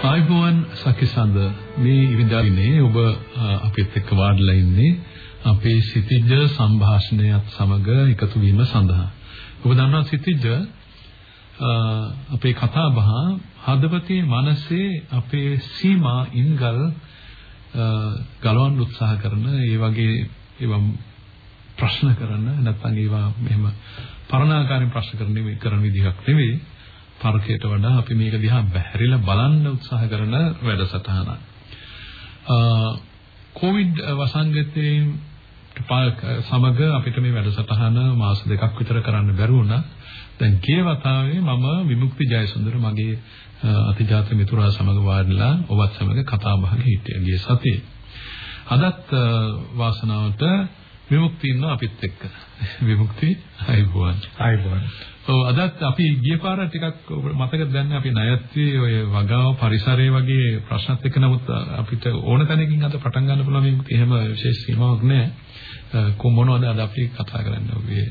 ආයිබෝන් සකිසඳ මේ ඉරිදානේ ඔබ අපිත් එක්ක වාඩිලා ඉන්නේ අපේ සිතිජ සංഭാෂණයත් සමග එකතු වීම සඳහා. ඔබ දන්නවා සිතිජ අපේ කතා බහ හදවතේ මනසේ අපේ සීමා ඉන්ගල් ගලවන්න උත්සාහ කරන ඒ වගේ ඒවා ප්‍රශ්න කරන නැත්නම් ඒවා මෙහෙම පරණාකාරයෙන් ප්‍රශ්න කරන කරන විදිහක් නෙවෙයි තර්කයට වඩා අපි මේක දිහා බැහැරිලා බලන්න උත්සාහ කරන වැඩසටහනක්. කොවිඩ් වසංගතයේ සමග අපිට මේ වැඩසටහන මාස දෙකක් විතර කරන්න බැරි වුණා. දැන් ගිය වතාවේ මම විමුක්ති ජයසුන්දර මගේ අතිජාත මිතුරා සමග වාඩිලා ඔබත් සමග කතා බහක හිටියා ගිය සතියේ. අදත් වාසනාවට විමුක්ති ඉන්න අපිත් එක්ක. විමුක්ති අයබෝන්. අයබෝන්. ඔව් අදත් අපි ගිය පාර ටිකක් මතකද දැන් අපි ණයත්වී ඔය වගාව පරිසරයේ වගේ ප්‍රශ්නත් එක්ක නමුත් අපිට ඕන තැනකින් අද පටන් ගන්න පුළුවන් මේක එහෙම විශේෂ සීමාවක් නැහැ. කො මොනවද අද අපි කතා කරන්න ඔබේ?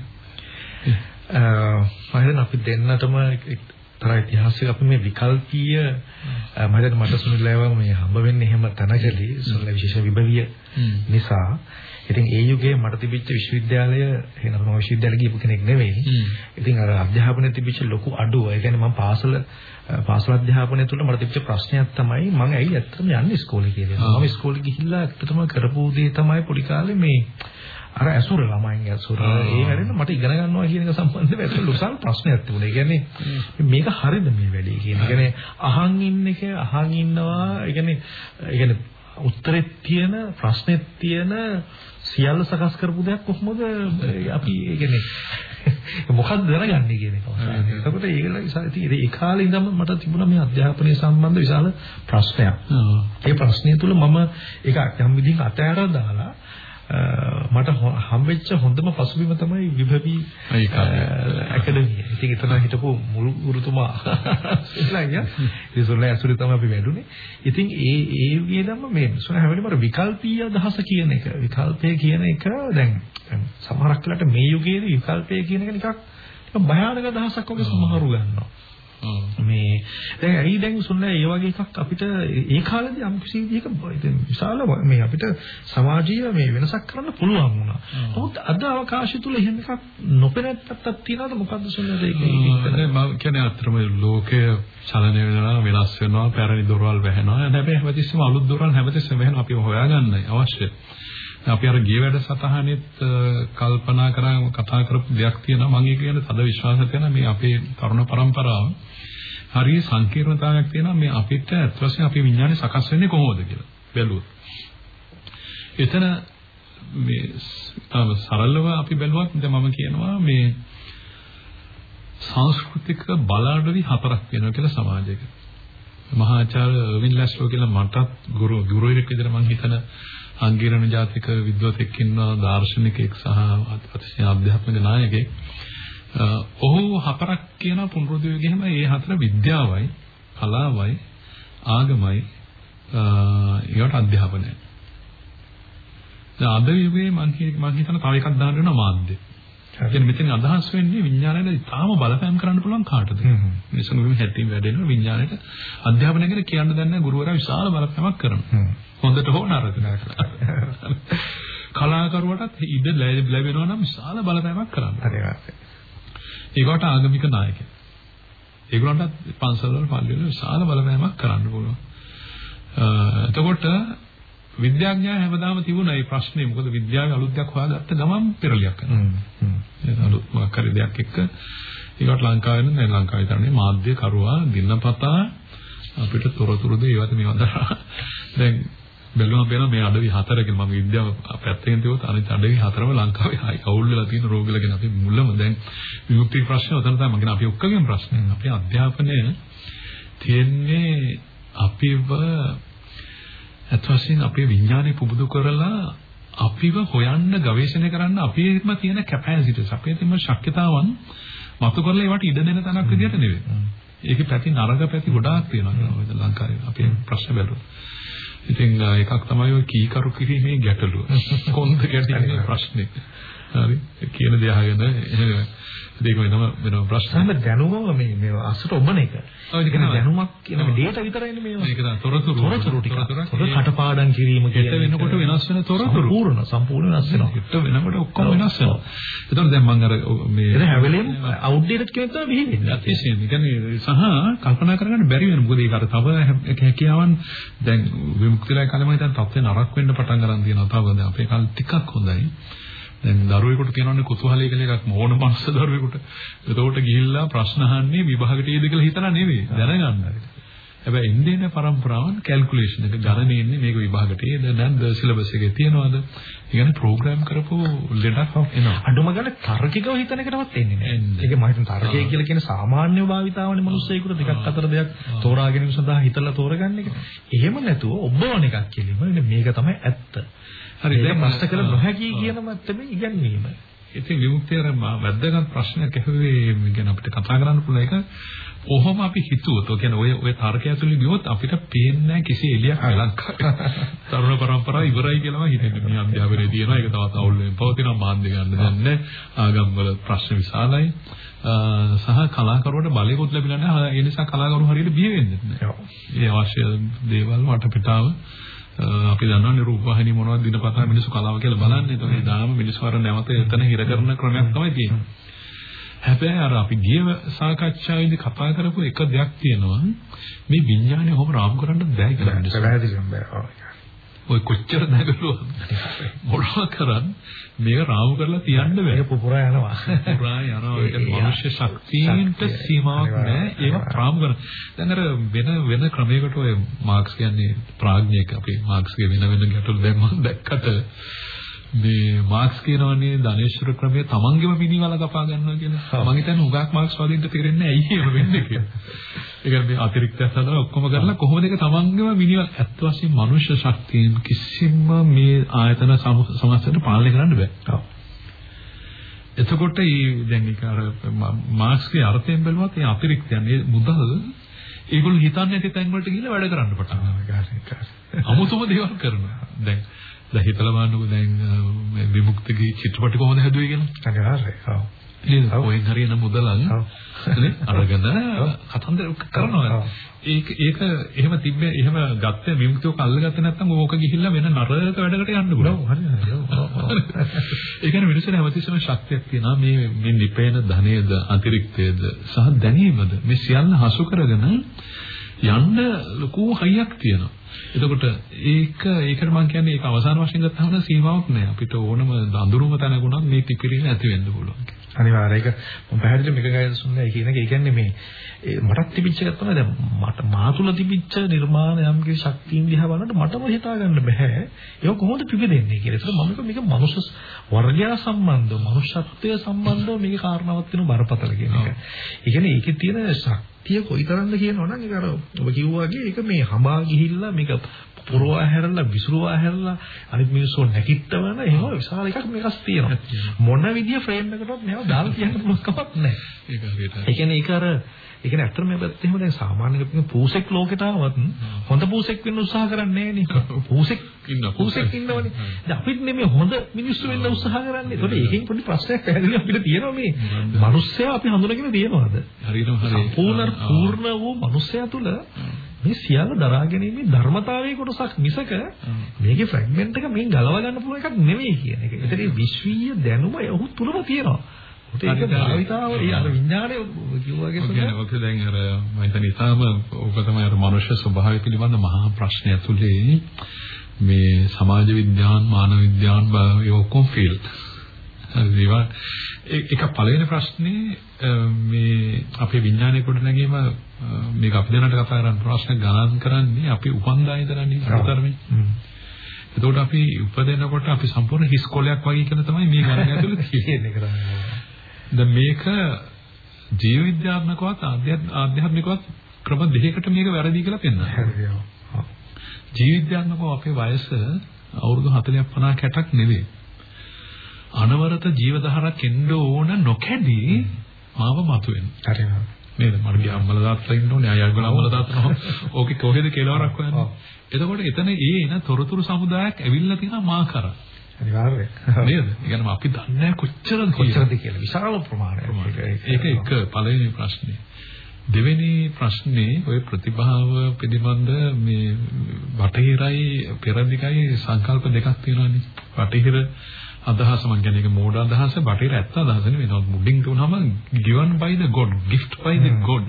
අ මම අපි දෙන්නටම තර ඉතිහාසයක අපි මේ විකල්පීය මම හිතන්නේ මට සුනිල්ලව මේ හම්බ වෙන්නේ එහෙම තනකදී සුනිල් විශේෂ විභවිය නිසා ඉතින් ඒ යුගයේ මට තිබිච්ච විශ්වවිද්‍යාලය එහෙනම් මම විශ්වවිද්‍යාලෙ ගිහපු කෙනෙක් නෙවෙයි. ඉතින් අර අධ්‍යාපනයේ තිබිච්ච ලොකු අඩුව. ඒ කියන්නේ මම පාසල පාසල අධ්‍යාපනය තුළ මට තිබිච්ච ප්‍රශ්නයක් තමයි මම ඇයි ඇත්තටම යන්නේ ඉස්කෝලේ කියලා. මම ඉස්කෝලේ ගිහිල්ලා ඇත්තටම කරපු දේ තමයි පොඩි කාලේ මේ අර ඇසුර ළමයින්ගේ ඇසුර ඒ හැරෙන්න මට ඉගෙන ගන්නවා කියන එක සම්බන්ධව ඇත්තට ලොසල් ප්‍රශ්නයක් තිබුණා. ඒ කියන්නේ මේක හරිද මේ වැඩේ කියන. ඒ කියන්නේ අහන් ඉන්න එක අහන් ඉන්නවා. ඒ කියන්නේ ඒ කියන්නේ උත්තරෙත් තියෙන ප්‍රශ්නෙත් තියෙන සියල්ල සකස් කරපු දෙයක් කොහොමද අපි ඒ කියන්නේ මොකක්ද දැනගන්නේ කියන එක. එතකොට ඒක ඒ කාලේ ඉඳන්ම මට තිබුණා මේ අධ්‍යාපනය සම්බන්ධ විශාල ප්‍රශ්නයක්. ඒ ප්‍රශ්නය තුල මම ඒක යම් විදිහකට අතහැරලා දාලා මට හම්බෙච්ච හොඳම පසුබිම තමයි විභවි ඇකඩමිය. ඉතින් එතන හිටපු මුළු ගුරුතුමා ඉස්ලායිය. ඉතින් ඇසුරේ තමයි අපි වැඩුණේ. ඉතින් ඒ ඒ විදිහම මේ සොන හැමෝටම විකල්පීය අදහස කියන එක විකල්පය කියන එක දැන් සමහරක් වෙලාවට මේ යුගයේදී විකල්පය කියන එක නිකක් භයානක අදහසක් වගේ සමහරු ගන්නවා. මේ දැන් ඇයි දැන් සුන්නා ඒ වගේ එකක් අපිට ඒ කාලේදී යම් කිසි විදිහක විශාල මේ අපිට සමාජීය මේ වෙනසක් කරන්න පුළුවන් වුණා. නමුත් අද අවකාශය තුල එහෙම එකක් නොපෙනෙත් පැත්තක් තියනවාද මොකද්ද සුන්නාද ඒක? මම කියන්නේ අත්‍තරම ලෝකය චලනය වෙනවා වෙනස් වෙනවා පැරණි දොරවල් වැහෙනවා. හැබැයි හැමතිස්සෙම අලුත් දොරවල් හැමතිස්සෙම වැහෙනවා අපි හොයාගන්නයි අවශ්‍ය. අපි අර ගිය වැඩසටහනෙත් කල්පනා කරා කතා කරපු දෙයක් තියෙනවා මම ඒක ගැන තද විශ්වාසයක් තියෙනවා මේ අපේ තරුණ පරම්පරාව හරිය සංකීර්ණතාවයක් තියෙනවා මේ අපිට අත් වශයෙන් අපේ විඥානය සකස් වෙන්නේ කොහොමද කියලා බැලුවොත්. එතන මේ තව සරලව අපි බැලුවත් දැන් මම කියනවා මේ සංස්කෘතික බලාඩවි හතරක් වෙනවා කියලා සමාජයක. මහාචාර්ය වින් ලැස්ලෝ කියලා මටත් ගුරු ගුරුවරයෙක් විදිහට මම හිතන අංගීරණ ජාතික විද්වතෙක් ඉන්නවා දාර්ශනිකයෙක් සහ අතිශය ආධ්‍යාත්මික නායකයෙක්. ඔහු හතරක් කියන පුනරුද්දේ ගියම ඒ හතර විද්‍යාවයි, කලාවයි, ආගමයි ඒවට අධ්‍යාපනයයි. දැන් අද යුගයේ මම මම හිතන තව එකක් දාන්න වෙනවා මාධ්‍ය. කියන්නේ මෙතන අදහස් වෙන්නේ විඥාණයට ඉතාම බලපෑම් කරන්න පුළුවන් කාටද? මිනිසුන්ගේ හැටින් වැඩෙන විඥාණයට අධ්‍යාපනය ගැන කියන්න දන්නේ ගුරුවරයා විශාල බලපෑමක් කරනවා. හොඳට හෝ නරකට. කලාකරුවටත් ඉඩ ලැබෙනවා නම් විශාල බලපෑමක් කරනවා. හරි. ඒකට ආගමික නායකයෝ. ඒගොල්ලන්ටත් පන්සල් වල පල්ලි වල විශාල බලපෑමක් කරන්න පුළුවන්. එතකොට විද්‍යාඥයා හැමදාම තිබුණා මේ ප්‍රශ්නේ. මොකද විද්‍යාවේ අලුත් දෙයක් හොයාගත්ත ගමන් පෙරලියක් කරනවා. අලුත් මොකක් හරි දෙයක් එක්ක. ඒකට ලංකාවේ දැන් ලංකාවේ තරනේ මාධ්‍ය කරුවා දිනපතා. අපිට තොරතුරු දෙ ඒවත් මේවා දැන් බැලුවම වෙන මේ අඩවි හතරකින්. මම විද්‍යාව පැත්තෙන් තියුවොත් අනිත් අඩවි හතරම ලංකාවේ හයි. අවුල් වෙලා තියෙන රෝගවල ගැන අපි මුලම දැන් විමුක්ති ප්‍රශ්න උතන තමයි. මම කියන අපි ඔක්කොගේම ප්‍රශ්නේ. අපේ අධ්‍යාපනය තියෙන්නේ අපිව අත් වශයෙන් අපේ විඥානය පුබුදු කරලා අපිව හොයන්න ගවේෂණය කරන්න අපේම තියෙන කැපැසිටිස් අපේ තියෙන ශක්්‍යතාවන් මතු කරලා ඒවට ඉඩ දෙන තැනක් විදිහට නෙවෙයි. ඒකේ පැති නරක පැති ගොඩාක් තියෙනවා ලංකාවේ අපේ ප්‍රශ්න බැලුවොත්. ඉතින් එකක් තමයි ඔය කීකරු කිරීමේ ගැටලුව. කොන්ද ගැටීමේ ප්‍රශ්නේ. හරි. කියන දේ අහගෙන එහෙම ඒක වෙනම වෙනම ප්‍රශ්න. සම දැනුම මේ මේ අසුර ඔබන එක. ඔය ඒක නෑ. දැනුමක් කියන මේ data විතරයිනේ මේවා. මේක තමයි තොරතුරු. තොරතුරු ටික. කටපාඩම් කිරීම කියන්නේ වෙනකොට වෙනස් වෙන තොරතුරු. සම්පූර්ණ සම්පූර්ණ වෙනස් වෙනවා. හිට වෙනකොට ඔක්කොම වෙනස් වෙනවා. ඒතකොට දැන් මම අර මේ ඒක හැවෙලෙම අවුට්ඩේටඩ් කියන තමයි බිහිවෙන්නේ. අතිශයින්. ඒ කියන්නේ සහ කල්පනා කරගන්න බැරි වෙන මොකද ඒක අර තව හැකියාවන් දැන් විමුක්තිලයි කලම හිතන් තත්ත්වේ නරක වෙන්න පටන් ගන්න තියෙනවා. තව දැන් අපේ කාලේ ටිකක් හොඳයි. දැන් දරුවෙකුට කියනවනේ කුතුහලය කියලා එකක් මොන මනස දරුවෙකුට. එතකොට ගිහිල්ලා ප්‍රශ්න අහන්නේ විභාගයට ඊද කියලා හිතලා නෙවෙයි දැනගන්න. හැබැයි ඉන්දියන પરම්පරාවන් කැල්කියුලේෂන් එක ගණනේ ඉන්නේ මේක විභාගයට ඒද නැද්ද සිලබස් එකේ තියනවද? කියන්නේ ප්‍රෝග්‍රෑම් කරපු ලෙඩක් එනවා. අඩුම ගානේ තර්කිකව හිතන එකටවත් එන්නේ නැහැ. ඒක මම හිතන තර්කය කියලා කියන සාමාන්‍ය භාවිතාවනේ මිනිස්සෙකුට දෙකක් අතර දෙයක් තෝරා ගැනීම සඳහා හිතලා තෝරගන්න එක. එහෙම නැතුව ඔබවන එකක් කියලා. මේක තමයි ඇත්ත. හරි දැන් ප්‍රශ්න කළ නොහැකි කියන මට්ටමේ ඉගැන්වීම. ඉතින් විමුක්තිය අර වැද්දගත් ප්‍රශ්නයක් ඇහුවේ ගැන අපිට කතා කරන්න පුළුවන් එක ඔහොම අපි හිතුවොත් ඔය කියන්නේ ඔය ඔය තර්කය ඇතුළේ ගියොත් අපිට පේන්නේ කිසි එළියක් ලංකාවේ. තරුණ පරම්පරාව ඉවරයි කියලාම හිතෙන්නේ. මේ අධ්‍යාපනයේ තියෙනවා ඒක තවත් අවුල් වෙන පවතිනවා මාන්දේ ගන්න දැන්නේ. ආගම් වල ප්‍රශ්න විශාලයි. සහ කලාකරුවට බලයකුත් ලැබිලා නැහැ. ඒ නිසා කලාකරු හරියට බිය වෙන්නේ නැහැ. ඒ අවශ්‍ය දේවල් වටපිටාව අපි දන්නවනේ රූපවාහිනිය මොනවද දිනපතා මිනිස්සු කලාව කියලා බලන්නේ. ඒතකොට දාම මිනිස්සු අර නැවත එතන හිර කරන ක්‍රමයක් තමයි තියෙන්නේ. හැබැයි අර අපි ගිය සාකච්ඡාවේදී කතා කරපු එක දෙයක් තියෙනවා. මේ විඥානය කොහොම රාමු කරන්න බෑ කියලා. පැහැදිලිවම බෑ. ඔය කොච්චර නැගලුවා මොනවා කරන් මේක රාමු කරලා තියන්න බෑ. ඒක පුපුරා යනවා. පුපුරා යනවා. ඒක මනුෂ්‍ය ශක්තියින්ට සීමාවක් නෑ. ඒක රාමු කරන. දැන් අර වෙන වෙන ක්‍රමයකට ඔය මාක්ස් කියන්නේ ප්‍රඥායක අපේ මාක්ස්ගේ වෙන වෙන ගැටලු දැන් මම දැක්කට මේ මාක්ස් කියනවනේ ධනේශ්වර ක්‍රමය තමන්ගේම මිනිවල කපා ගන්නවා කියලා. මම හිතන්නේ උගාක් මාක්ස් වදින්න තේරෙන්නේ ඇයි එහෙම වෙන්නේ කියලා. ඒ කියන්නේ අතිරික්තයක් හදලා ඔක්කොම කරලා කොහොමද ඒක තමන්ගේම මිනිවල ඇත්ත වශයෙන් මනුෂ්‍ය ශක්තියෙන් කිසිම මේ ආයතන සමස්තයට පාලනය කරන්න බෑ. එතකොට මේ දැන් ඒක අර මාක්ස්ගේ අර්ථයෙන් බැලුවත් ඒ අතිරික්තයන් ඒ මුදල් ඒගොල්ලෝ හිතන්නේ නැති තැන් වලට ගිහිල්ලා වැඩ කරන්න පටන් ගන්නවා. අමුතුම දේවල් කරනවා. දැන් දැන් හිතලා බලන්නකෝ දැන් විමුක්තිගේ චිත්‍රපටි කොහොමද හැදුවේ කියලා. අනිවාර්යයෙන්. ඔව්. නේද? කොහෙන් හරි එන මුදලන් නේ අරගෙන කතන්දර කරනවා. ඒක ඒක එහෙම තිබ්බේ එහෙම ගත්තේ විමුක්තියක අල්ලගත්තේ නැත්නම් ඕක ගිහිල්ලා වෙන නරක වැඩකට යන්න පුළුවන්. හරි හරි. ඒ කියන්නේ මිනිස්සුන්ට හැමතිස්සෙම ශක්තියක් තියෙනවා මේ මේ නිපේන ධනයේද අතිරික්තයේද සහ දැනීමද මේ සියල්ල හසු කරගෙන යන්න ලොකු හයියක් තියෙනවා. එතකොට ඒක ඒකට මම කියන්නේ ඒක අවසාන වශයෙන් ගත්තාම සීමාවක් නෑ. අපිට ඕනම අඳුරුම තැනකුණත් මේ පිපිරීම ඇති වෙන්න පුළුවන්. අනිවාර්යයෙන් ඒක මම පැහැදිලිව මේක ගයසුන්නේ කියන එක. ඒ කියන්නේ මේ මටත් තිබිච්ච එකක් තමයි දැන් මට මා තුල තිබිච්ච නිර්මාණ යම් කිසි ශක්තියින් දිහා බලනකොට මටම හිතා ගන්න බෑ. ඒක කොහොමද පිපෙදෙන්නේ කියලා. ඒක මම මේක මනුෂ්‍ය වර්ගය සම්බන්ධව, මනුෂ්‍යත්වය සම්බන්ධව මේකේ කාරණාවක් වෙන බරපතල කියන එක. ඒ කියන්නේ ඒකේ තියෙන ශක්තිය කොයිතරම්ද කියනවනම් ඒක අර ඔබ කිව්වාගේ ඒක මේ හඹා ගිහිල්ලා මේක පුරවා හැරලා විසිරුවා හැරලා අනිත් මිනිස්සු නැකිටවන එහෙම විශාල එකක් මේකස් තියෙනවා. මොන විදිය ෆ්‍රේම් එකකටවත් මේව දාලා කියන්න පුළුවන් කමක් නැහැ. ඒක හරියට. ඒ කියන්නේ ඒක අර ඒ කියන්නේ ඇත්තටම මේ පැත්තේ එහෙම දැන් සාමාන්‍ය පූසෙක් ලෝකෙට ආවත් හොඳ පූසෙක් වෙන්න උත්සාහ කරන්නේ නැහැ පූසෙක් ඉන්න පූසෙක් ඉන්නවනේ. දැන් අපිට නෙමෙයි හොඳ මිනිස්සු වෙන්න උත්සාහ කරන්නේ. ඒකට ඒකෙන් පොඩි ප්‍රශ්නයක් පැහැදිලි අපිට තියෙනවා මේ. මිනිස්සයා අපි හඳුනගෙන තියෙනවද? හරියටම හරිය. පූර්ණ පූර්ණ වූ මිනිස්සයා තුළ මේ සියල්ල දරා ගැනීමේ ධර්මතාවයේ කොටසක් මිසක මේකේ ෆ්‍රැග්මන්ට් එක මේන් ගලව ගන්න පුළුවන් එකක් නෙමෙයි කියන එක. ඒතරේ විශ්වීය දැනුම ඔහු තුලම තියෙනවා. ඒක භාවිතාව ඒ අර විඥානය කිව්වාගේ තමයි. ඔක දැන් අර මම හිතන්නේ ඉතාලම ඔක තමයි අර මනුෂ්‍ය ස්වභාවය පිළිබඳ මහා ප්‍රශ්නය ඇතුලේ මේ සමාජ විද්‍යාවන් මානව විද්‍යාවන් ඒ ඔක්කොම ෆීල්ඩ්. ඒවා ඒක පළවෙනි ප්‍රශ්නේ මේ අපේ විඥානයේ කොට නැගීම මේක අපි දැනට කතා කරන ප්‍රශ්න ගණන් කරන්නේ අපි උපන්දාය දරන්නේ අතරමේ. එතකොට අපි උපදිනකොට අපි සම්පූර්ණ හිස් කොලයක් වගේ කියලා තමයි මේ ගණන ඇතුළේ තියෙන්නේ. තමයි. දැන් මේක ජීව විද්‍යාත්මකවත් ආධ්‍යාත්මිකවත් ක්‍රම දෙකකට මේක වැරදි කියලා පෙන්වනවා. හරියම. ජීව විද්‍යාත්මකව අපේ වයස අවුරුදු 40ක් 50ක් 60ක් නෙවෙයි. අනවරත ජීව දහරක් එන්න ඕන නොකැඩී මාව මතුවෙන. හරියම. නේද? මගේ අම්මලා තාත්තලා ඉන්න ඕනේ. අයගොල්ලෝ අම්මලා තාත්තලා ඕකේ කොහෙද කෙලවරක් හොයන්නේ? ඔව්. එතකොට එතන ඒ එන තොරතුරු සමුදායක් ඇවිල්ලා තියෙනවා මා කරා. අනිවාර්යයෙන්. නේද? කියන්නේ අපි දන්නේ කොච්චරද කොච්චරද කියලා විශාල ප්‍රමාණයක්. ඒක එක පළවෙනි ප්‍රශ්නේ. දෙවෙනි ප්‍රශ්නේ ওই ප්‍රතිභාව පිළිබඳ මේ බටහිරයි පෙරදිගයි සංකල්ප දෙකක් තියෙනවානේ. බටහිර අදහස මම කියන්නේ ඒක මෝඩ අදහස බටහිර ඇත්ත අදහස නෙවෙයි. නමුත් මුඩින් තුනම given by the god, gift by the god.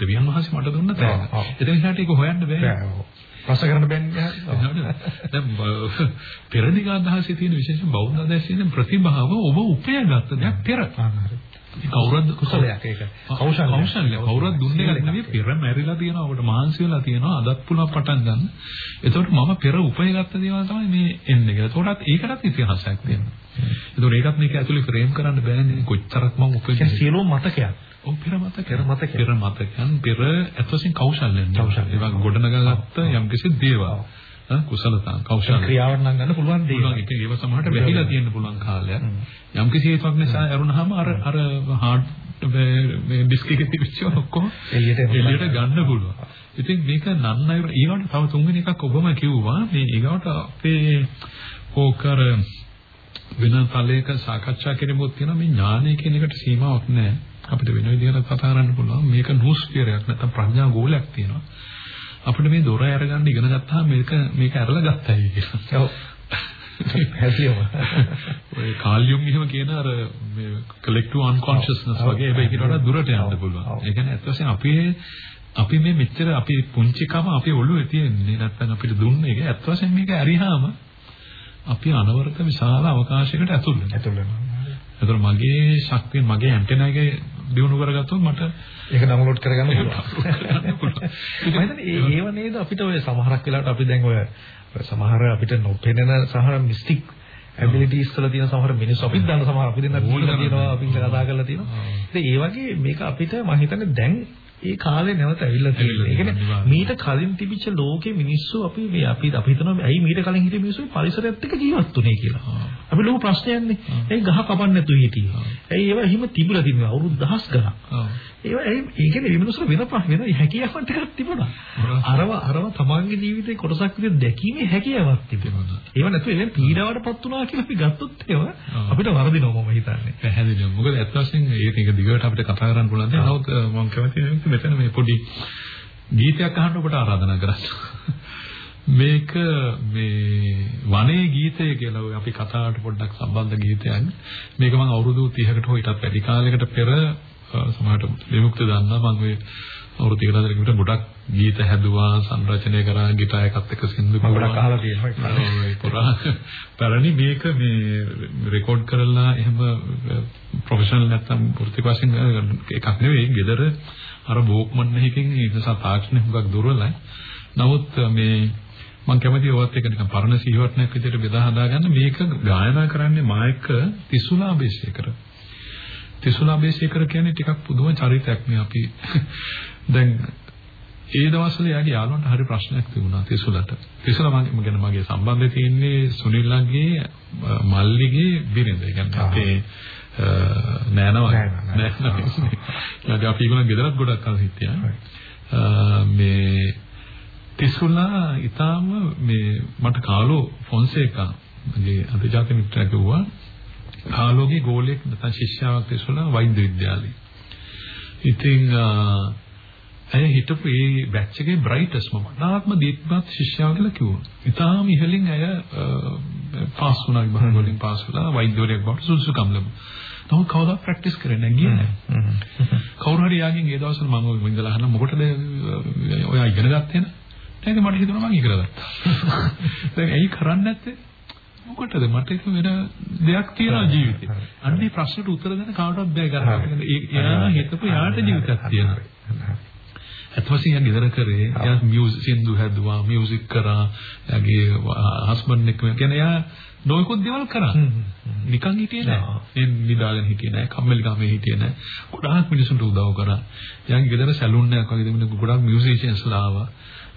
දෙවියන් වහන්සේ මට දුන්න තෑග්ග. එතන ඉහට ඒක හොයන්න බෑ. ප්‍රශ්න කරන්න බෑනේ. දැන් පෙරදිග අදහසේ තියෙන විශේෂ බෞද්ධ අදහසේ තියෙන ප්‍රතිභාව ඔබ උපයාගත්ත දෙයක් පෙර. කවුරුත් කුසලයක් ඒක. කෞශල්‍ය. කෞශල්‍ය කවුරුත් දුන්නේ එකක් නෙවෙයි පෙර මැරිලා තියෙනවා ඔබට මහන්සි වෙලා තියෙනවා අදත් පුළුවන් පටන් ගන්න. එතකොට මම පෙර උපයගත්ත දේවල් තමයි මේ එන්නේ කියලා. ඒකටත් ඒකටත් ඉතිහාසයක් තියෙනවා. එතකොට ඒකත් මේක ඇතුලේ ෆ්‍රේම් කරන්න බෑනේ කොච්චරක් මම කියන්නේ උපයන්නේ. සියලුම මතකයක්. ඔව් පෙර මතක පෙර මතකය. පෙර මතකයන් පෙර අත්වසින් කෞශල්‍යයන්. කෞශල්‍ය. ඒවා ගොඩනගාගත්ත යම්කිසි දේවල්. කුසලතා කෞශල්‍ය. ක්‍රියාවක් නම් ගන්න පුළුවන් පුළුවන් දේ. ඒක ඒව සමහරට වැහිලා තියෙන්න පුළුවන් කාලයක්. යම් කිසි හේතුවක් නිසා ඇරුණාම අර අර හાર્ඩ් මේ ඩිස්ක් එකේ තිබිච්ච ඔක්කොම එළියට එළියට ගන්න පුළුවන්. ඉතින් මේක නන්න අය ඊවට තව තුන්වෙනි එකක් ඔබම කිව්වා මේ ඊගවට අපේ ඕකර වෙන තලයක සාකච්ඡා කිරීමක් තියෙනවා මේ ඥානය කියන එකට සීමාවක් නැහැ. අපිට වෙන විදිහකට කතා කරන්න පුළුවන්. මේක නූස්පියරයක් නැත්නම් ප්‍රඥා ගෝලයක් තියෙනවා. අපිට මේ දොර අරගන්න ඉගෙන ගත්තාම මේක මේක ඇරලා ගත්තයි කියලා. ඔව්. හැසියම. ඔය කාල්යුම් එහෙම කියන අර මේ collective unconsciousness වගේ හැබැයි ඒකට වඩා දුරට යන්න පුළුවන්. ඒ කියන්නේ ඇත්ත වශයෙන්ම අපි අපි මේ මෙච්චර අපි පුංචිකම අපේ ඔළුවේ තියෙන්නේ නැත්නම් අපිට දුන්නේ ඒක ඇත්ත වශයෙන්ම මේක ඇරියාම අපි අනවරත විශාල අවකාශයකට ඇතුල් වෙනවා. ඇතුල් වෙනවා. ඒතර මගේ ශක්තිය මගේ ඇන්ටෙනා එකේ දිනු කරගත්තොත් මට ඒක ඩවුන්ලෝඩ් කරගන්න පුළුවන්. මම හිතන්නේ ඒව නේද අපිට ඔය සමහරක් වෙලාවට අපි දැන් ඔය සමහර අපිට නොපෙනෙන සමහර මිස්ටික් ඇබිලිටිස් වල තියෙන සමහර මිනිස්සු අපිත් දන්න සමහර අපි දෙන්නත් කියලා තියෙනවා අපි කතා කරලා තියෙනවා. ඉතින් ඒ වගේ මේක අපිට මම හිතන්නේ දැන් ඒ කාලේ නැවත ඇවිල්ලා තියෙනවා. ඒ කියන්නේ මීට කලින් තිබිච්ච ලෝකේ මිනිස්සු අපි මේ අපි අපි හිතනවා ඇයි මීට කලින් හිටිය මිනිස්සු පරිසරයත් එක්ක ජීවත් වුනේ කියලා. අපි ලොකු ප්‍රශ්නයක්නේ. ඇයි ගහ කපන්න නැතුව හිටියේ? ඇයි ඒවා හිම තිබුණා තිබුණා අවුරුදු දහස් ගණන්. ඒවා ඒ ඒ කියන්නේ මිනිස්සු වෙන වෙන හැකියාවක් ටිකක් තිබුණා. අරව අරව තමන්ගේ ජීවිතේ කොටසක් විදිහට දැකීමේ හැකියාවක් තිබුණා. ඒව නැතුව එන්නේ පීඩාවටපත් වුණා කියලා අපි ගත්තොත් ඒව අපිට වරදිනවා මම හිතන්නේ. පැහැදිලිව. මොකද ඇත්ත වශයෙන්ම ඒක දිගට අපිට කතා කරන්න පුළුවන්. නමුත් මම කැමති මෙතන මේ පොඩි ගීතයක් අහන්න ඔබට ආරාධනා කරන්න. මේක මේ වනේ ගීතය කියලා ඔය අපි කතාවට පොඩ්ඩක් සම්බන්ධ ගීතයක්. මේක මම අවුරුදු 30කට හෝ ඊටත් වැඩි කාලයකට පෙර සමහරට විමුක්ත දන්නා මම ඔය අවුරුදු 30කට විතර ගොඩක් ගීත හැදුවා සංරචනය කරා ගිටාර එකත් එක්ක සින්දු මම ගොඩක් අහලා තියෙනවා පැරණි මේක මේ රෙකෝඩ් කරලා එහෙම ප්‍රොෆෙෂනල් නැත්තම් වෘත්ති වශයෙන් එකක් නෙවෙයි ගෙදර අර බෝක්මන් එකකින් ඒ නිසා තාක්ෂණය හුඟක් දුර්වලයි. නමුත් මේ මම කැමති ඔයත් එක නිකන් පරණ සිහිවටනක් විදිහට බෙදා හදාගන්න මේක ගායනා කරන්නේ මායක තිසුලා බේසේකර. තිසුලා බේසේකර කියන්නේ ටිකක් පුදුම චරිතයක් නේ අපි දැන් ඒ දවස්වල යාගේ යාළුවන්ට හරි ප්‍රශ්නයක් තිබුණා තිසුලට. තිසුලා මගේ ගැන මගේ සම්බන්ධය තියෙන්නේ සුනිල්ලාගේ මල්ලිගේ බිරිඳ. ඒ කියන්නේ අපේ නෑනවා. නෑ. යාගේ අපි ගුණ ගෙදරත් ගොඩක් කල් හිටියා. මේ තිසුලා ඊටාම මේ මට කාලෝ ෆොන්සේකා මගේ අධිජාත මිත්‍රයෙක් කිව්වා කාලෝගේ ගෝලයක් නැත්නම් ශිෂ්‍යාවක් තිසුලා වෛද්‍ය විද්‍යාලේ. ඉතින් ඇය හිටපු ඒ බැච් එකේ බ්‍රයිටස්ම වඩාත්ම දීප්තිමත් ශිෂ්‍යාව කියලා කිව්වා. ඉතාලම ඉහළින් ඇය පාස් වුණා විභාග වලින් පාස් වෙලා වෛද්‍යවරයෙක් බවට සුසුකම් ලැබුවා. නමුත් කවදාවත් ප්‍රැක්ටිස් කරේ නැහැ ගියේ නැහැ. කවුරු හරි යාගෙන් ඒ දවස්වල මම ඉඳලා අහන මොකටද ඔයා ඉගෙන ගත්තේ නේද? ඒක මට හිතුණා මම ඉගෙන ගත්තා. දැන් ඇයි කරන්නේ නැත්තේ? මොකටද මට ඒක වෙන දෙයක් තියෙනවා ජීවිතේ. අන්නේ ප්‍රශ්නට උත්තර දෙන්න කාටවත් බෑ ගන්න. එයා හිතපු යාට ජීවිතයක් තියෙනවා. අත්වසින් යා ගෙදර කරේ යා මියුසික් සින්දු හැදුවා මියුසික් කරා යාගේ හස්බන්ඩ් එක්ක කියන්නේ යා නොයෙකුත් දේවල් කරා. නිකන් හිටියේ නෑ. මේ නිදාගෙන හිටියේ නෑ කම්මැලිකම හිටියේ නෑ. ගොඩාක් මිනිසුන්ට උදව් කරා. යාගේ ගෙදර සැලූන් එකක් වගේ දෙන්න ගොඩාක් මියුසිෂියන්ස්ලා ආවා.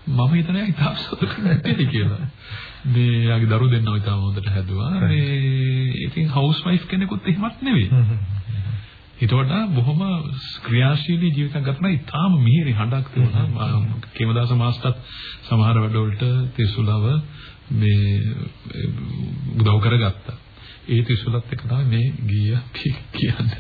මම හිතන්නේ ඉතාලි සතුටු නැත්තේ කියලා. මේ යාගේ දරු දෙන්නව ඉතාම හොඳට හැදුවා. මේ ඉතින් හවුස් වයිෆ් කෙනෙකුත් එහෙමත් නෙවෙයි ඊට වඩා බොහොම ක්‍රියාශීලී ජීවිතයක් ගත කරන ඉතාම මිහිරි හඬක් තිබුණා. කේමදාස මාස්ටර්ත් සමහර වැඩවලට තිසුලව මේ උදව් කරගත්තා. ඒ තිසුලත් එක තමයි මේ ගීය කියන්නේ.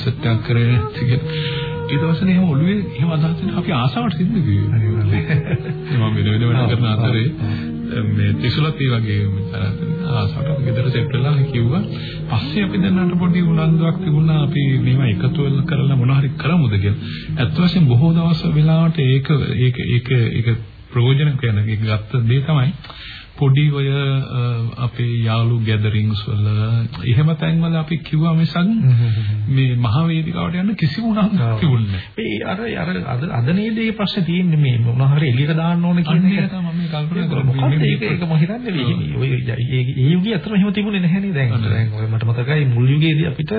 නැත්තේ? ඇයි කොන්සර්ට් එකක් කරේ නැත්තේ කියලා. ඒ දවස්වල එහෙම ඔළුවේ එහෙම අදහස් වෙන අපි ආසාවට සිද්ධ කිව්වේ. මම වෙන වෙන වැඩ කරන අතරේ මේ තිසුලත් ඒ වගේ ආසාවට ගෙදර සෙට් වෙලා කිව්වා. පස්සේ අපි දැනන්නට පොඩි උනන්දුවක් තිබුණා අපි මේවා එකතු වෙලා කරලා මොනවා හරි කරමුද කියලා. ඇත්ත වශයෙන්ම බොහෝ දවස් වෙලාවට ඒක ඒක ඒක ඒක ප්‍රයෝජන කියන එක ගත්ත දේ තමයි පොඩි ඔය අපේ යාළු ගැදරින්ග්ස් වල එහෙම තැන්වල අපි කිව්වා මිසක් මේ මහ වේදිකාවට යන්න කිසිම උනන්දුවක් තිබුණේ නැහැ. ඒ අර අර අද නේද මේ ප්‍රශ්නේ තියෙන්නේ මේ මොනවා හරි එළියට දාන්න ඕන කියන එක. තමයි මම කල්පනා කරන්නේ. මොකක්ද ඒක ඒක මම හිතන්නේ මේ ඔය ඒ යුගයේ අතරම එහෙම තිබුණේ නැහැ නේද දැන්. දැන් ඔය මට මතකයි මුල් යුගයේදී අපිට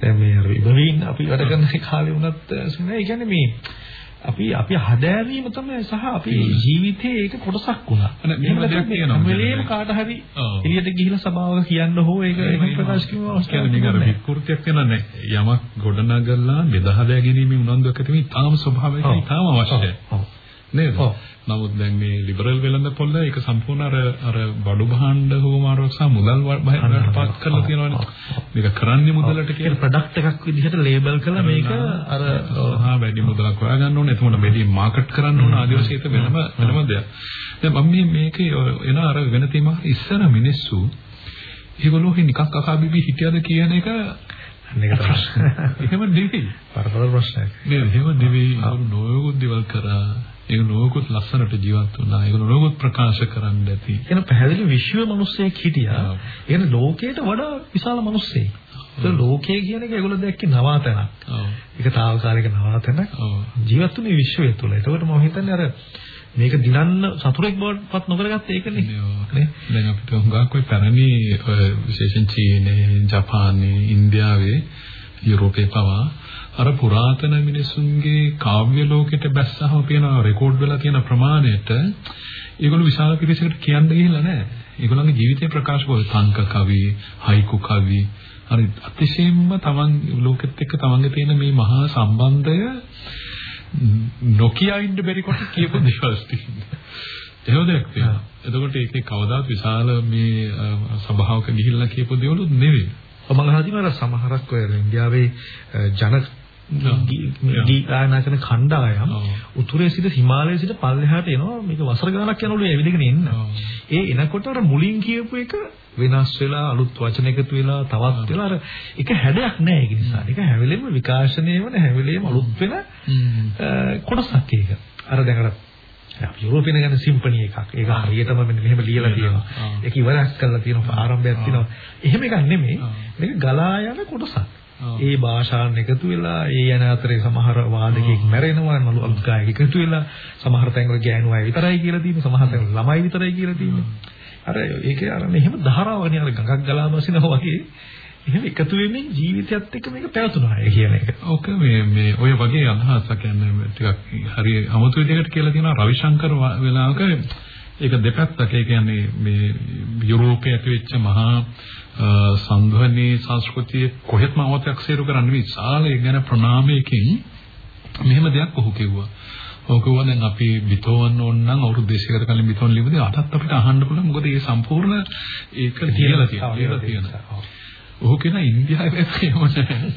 දැන් මේ අර ඉබවීන් අපි වැඩ කරන කාලේ වුණත් ඒ කියන්නේ මේ අපි අපි හදාරීම තමයි සහ අපි ජීවිතයේ ඒක කොටසක් වුණා. මෙහෙම දෙයක් තියෙනවා. වෙලේම කාට හරි. එළියට ගිහිලා සභාවක කියන්න හෝ ඒක ඒක ප්‍රකාශ කිරීම කියන්නේ මේක අර විකෘතියක් වෙන නැහැ. යමක් ගොඩනගලා බෙදා හදා ගැනීමේ උනන්දුවක් ඇති මේ තාම ස්වභාවයයි තාම අවශ්‍යයි. නේද? නමුත් දැන් මේ ලිබරල් වෙළඳ පොළ ඒක සම්පූර්ණ අර අර බඩු භාණ්ඩ හෝමාරුවක් සහ මුදල් බහිරට පාත් කරලා තියෙනවානේ. මේක කරන්නේ මුදලට කියන කියලා. ප්‍රොඩක්ට් එකක් විදිහට ලේබල් කළා මේක අර හා වැඩි මුදලක් හොයාගන්න ඕනේ. එතකොට වැඩි මාකට් කරන්න ඕන ආදී වශයෙන් ඒක වෙනම වෙනම දෙයක්. දැන් මම මේකේ එන අර වෙන තේම ඉස්සර මිනිස්සු ඒගොල්ලෝ නිකක් අකා බිබි හිටියද කියන එක මේක තමයි එහෙම නෙවෙයි. පරපර ප්‍රශ්නයක්. නේද? එහෙම නෙවෙයි. නොයෙකුත් දේවල් කරා. ඒක නොයෙකුත් ලස්සනට ජීවත් වුණා. ඒක නොයෙකුත් ප්‍රකාශ කරන්න ඇති. එන පැහැදිලි විශ්ව මිනිස්සෙක් හිටියා. එන ලෝකයට වඩා විශාල මිනිස්සෙක්. ඒක ලෝකය කියන එක ඒගොල්ලෝ දැක්කේ නවාතනක්. ඔව්. ඒක తాවකාලික නවාතනක්. ඔව්. ජීවත් වුණේ විශ්වය තුළ. ඒකට මම හිතන්නේ අර මේක දිනන්න සතුරෙක් බවට පත් නොකරගත්ත ඒකනේ. නේ? දැන් අපිට හුඟක් ඔය පැරණි විශේෂයෙන් චීනයේ, ජපානයේ, ඉන්දියාවේ, යුරෝපේ පවා අර පුරාතන මිනිසුන්ගේ කාව්‍ය ලෝකෙට බැස්සහම පේන රෙකෝඩ් වෙලා තියෙන ප්‍රමාණයට ඒගොල්ලෝ විශාල පිරිසකට කියන්න ගිහිල්ලා නැහැ. ඒගොල්ලන්ගේ ජීවිතේ ප්‍රකාශ කරන තංක කවි, හයිකු කවි, හරි අතිශයින්ම තමන් ලෝකෙත් එක්ක තමන්ගේ තියෙන මේ මහා සම්බන්ධය නොකිය ඉන්න බැරි කොට කියපු දේවල් තියෙනවා. එහෙම දෙයක් තියෙනවා. එතකොට ඒකේ කවදාත් විශාල මේ අ, සභාවක ගිහිල්ලා කියපු දේවලුත් නෙවෙයි. මම අහලා තියෙනවා සමහරක් ඔය ඉන්දියාවේ අ, ජන ඔව්. ගී ගායනා කරන කණ්ඩායම්. උතුරේ සිට හිමාලයේ සිට පල්ලෙහාට එනවා මේක වසර ගණනක් යනවලු ඇවිදගෙන එන්න. ඔව්. ඒ එනකොට අර මුලින් කියපු එක වෙනස් වෙලා අලුත් වචන එකතු වෙලා තවත් වෙලා අර එක හැඩයක් නැහැ ඒක නිසා. ඒක හැවෙලෙම විකාශනය වෙන හැවෙලෙම අලුත් වෙන කොටසක් ඒක. අර දැන් අර යුරෝපියන ගැන සිම්පනි එකක්. ඒක හරියටම මෙන්න මෙහෙම ලියලා තියෙනවා. ඒක ඉවරයක් කරලා තියෙනවා. ආරම්භයක් තියෙනවා. එහෙම එකක් නෙමෙයි. මේක ගලා යන කොටසක්. ඒ භාෂාන් එකතු වෙලා ඒ යන අතරේ සමහර වාදකෙක් මැරෙනවා නළු අග්ගායක එකතු වෙලා සමහර තැන්වල ගෑනු අය විතරයි කියලා තියෙනවා සමහර තැන්වල ළමයි විතරයි කියලා තියෙනවා අර ඒකේ අර මෙහෙම ධාරාවනේ අර ගඟක් ගලා බසිනවා වගේ එහෙම එකතු වෙමින් ජීවිතයත් එක්ක මේක පැවතුනා කියන එක. ඔක මේ මේ ඔය වගේ අදහසක් කියන්නේ ටිකක් හරි අමුතු විදිහකට කියලා තියෙනවා. රවිශංකර වෙලාවක ඒක දෙපැත්තක්. ඒ කියන්නේ මේ යුරෝපයේ ඇතිවෙච්ච මහා අ, සංධවනී සංස්කෘතිය කොහෙත්ම අවතක්සේරු කරන්නේ විශාල ඒ ගැන ප්‍රණාමයකින් මෙහෙම දෙයක් ඔහු කිව්වා. ඔහු කිව්වා දැන් අපි බිතෝවන් ඕන නම් අවුරුදු 200කට කලින් බිතෝන් ලියුවදී අදත් අපිට අහන්න පුළුවන්. මොකද ඒ සම්පූර්ණ ඒක තියලා තියෙනවා. ඔහු කියන ඉන්දියාවේ නැහැ.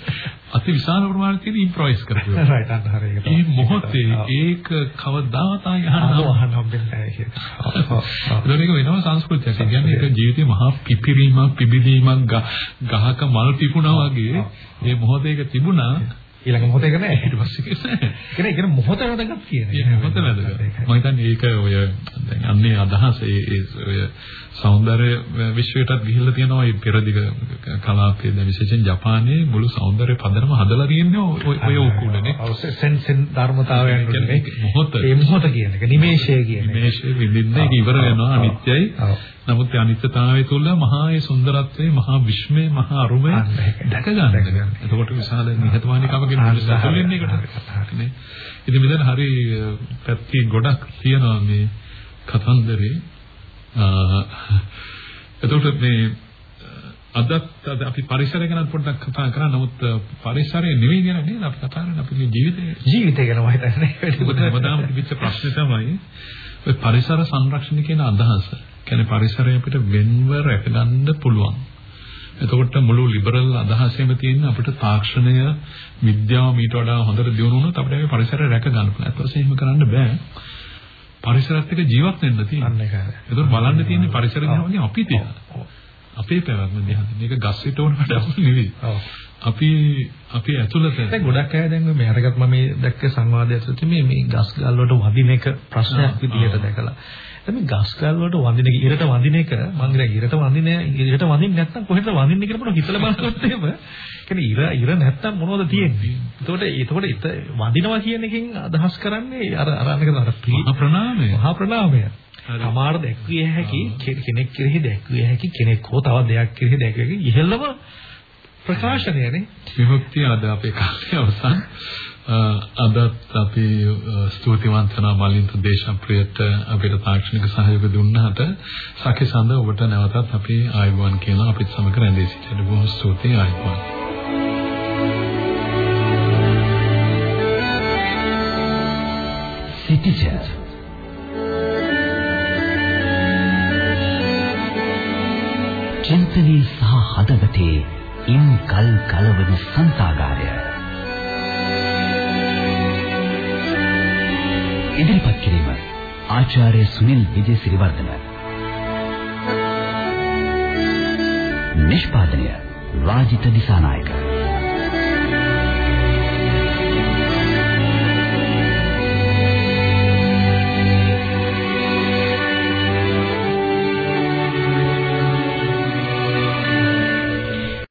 අති විශාල ප්‍රමාණයක් තියෙන ඉම්ප්‍රොයිස් කරපුවා. රයිට් අන්න හරි ඒක ඒ මොහොතේ ඒක කවදාත් ආය අහන්න අහන්න අහන්න හම්බෙන්නේ නැහැ ඔව්. ඒක වෙනම සංස්කෘතියක්. ඒ කියන්නේ ඒක ජීවිතේ මහා පිපිරීමක්, පිබිදීමක්, ගහ- ගහක මල් පිපුණා වගේ මේ මොහොතේ ඒක තිබුණා. ඊළඟ මොහොතේක නෑ. ඊට පස්සේ කියන එක මොහොත වැදගත් කියන එක. මොහොත වැදගත්. මම හිතන්නේ ඒක ඔය දැන් අන්නේ අදහස ඒ ඔය సౌందර්ය විශ්වයටත් ගිහිල්ලා තියෙනවා. මේ පෙරදිග කලාපයේ දැන් විශේෂයෙන් ජපානයේ මුළු సౌందර්ය පදනම හදලා තියෙන්නේ ඔය උකුණනේ සෙන් සෙන් ධර්මතාවයන් කියන්නේ මොහොත. ඒ මොහොත කියන එක නිමේෂය කියන එක. නිමේෂය විඳින්න ඒක ඉවර වෙනවා අනිත්‍යයි. නමුත් ඒ අනිත්‍යතාවය තුළ මහා ඒ සුන්දරත්වයේ මහා විශ්මයේ මහා අරුමය. දැක ගන්න. එතකොට විශාල නිහතමානීකමකින් හරි. ඒකට. නේ. ඉතින් මෙතන හරි පැති ගොඩක් තියෙනවා මේ කතන්දරේ. එතකොට මේ අදත් අද අපි පරිසරය ගැන පොඩ්ඩක් කතා කරා. නමුත් පරිසරය නෙවෙයි ගැන නේද අපි කතා කරන්නේ අපේ ජීවිතය. ජීවිතය ගැන මම හිතන්නේ මොකද හැමදාම තිබිච්ච ප්‍රශ්නේ තමයි ඔය පරිසර සංරක්ෂණ කියන අදහස. කියන්නේ පරිසරය අපිට වෙන්ව රැකගන්න පුළුවන්. එතකොට මුළු ලිබරල් අදහසෙම තියෙන අපිට තාක්ෂණය විද්‍යාව මීට වඩා හොඳට දියුණු වුණොත් අපිට මේ පරිසරය රැක ගන්න පුළුවන්. ඒත් වශයෙන් එහෙම කරන්න බෑ. පරිසරත් එක්ක ජීවත් වෙන්න තියෙනවා. අන්න ඒකයි. බලන්න තියෙන්නේ පරිසර දිහා වගේ අපි තියා. අපේ පැවැත්ම දිහා. මේක ගස් විට උන වැඩක් නෙවෙයි. ඔව්. අපි අපි ඇතුළත දැන් ගොඩක් අය දැන් මේ අරගත් මම මේ දැක්ක සංවාදය ඇතුළත මේ මේ ගස් ගල් වලට වදින එක ප්‍රශ්නයක් විදිහට. දැකලා. දැන් මේ ගස් ගල් වලට වදින එක ඉරට වදින එක මම කියන ඉරට වදින ඉරට වදින්නේ නැත්නම් කොහෙද වදින්නේ කියලා මොනවා හිතලා බලනකොට එහෙම කියන්නේ ඉර ඉර නැත්නම් මොනවද තියෙන්නේ? එතකොට එතකොට වදිනවා කියන එකෙන් අදහස් කරන්නේ අර අර අරක අර ප්‍රණාමය. මහා ප්‍රණාමය. හරි. සමහර දැක්විය හැකි කෙනෙක් කෙරෙහි දැක්විය හැකි කෙනෙක් හෝ තව දෙයක් කෙරෙහි දැක්විය හැකි ඉහෙළම ප්‍රකාශනයනේ. විමුක්තිය අද අපේ කාලේ අවසන්. අදත් අපි ස්තුතිවන්ත වෙනවා මලින්ත දේශප්‍රියට අපිට තාක්ෂණික සහයෝග දුන්නාට සකිසඳ ඔබට නැවතත් අපි ආයුබෝවන් කියලා අපිත් සමග රැඳී සිටින බොහොම ස්තුතියි ආයුබෝවන්. සිටිජර් චින්තනයේ සහ හදවතේ ඉම් කල් කලවන සංසාගාරය ඉදිරිපත් කිරීම ආචාර්ය සුනිල් විජේසිරිවර්ධන. නිෂ්පාදනය රාජිත දිසානායක.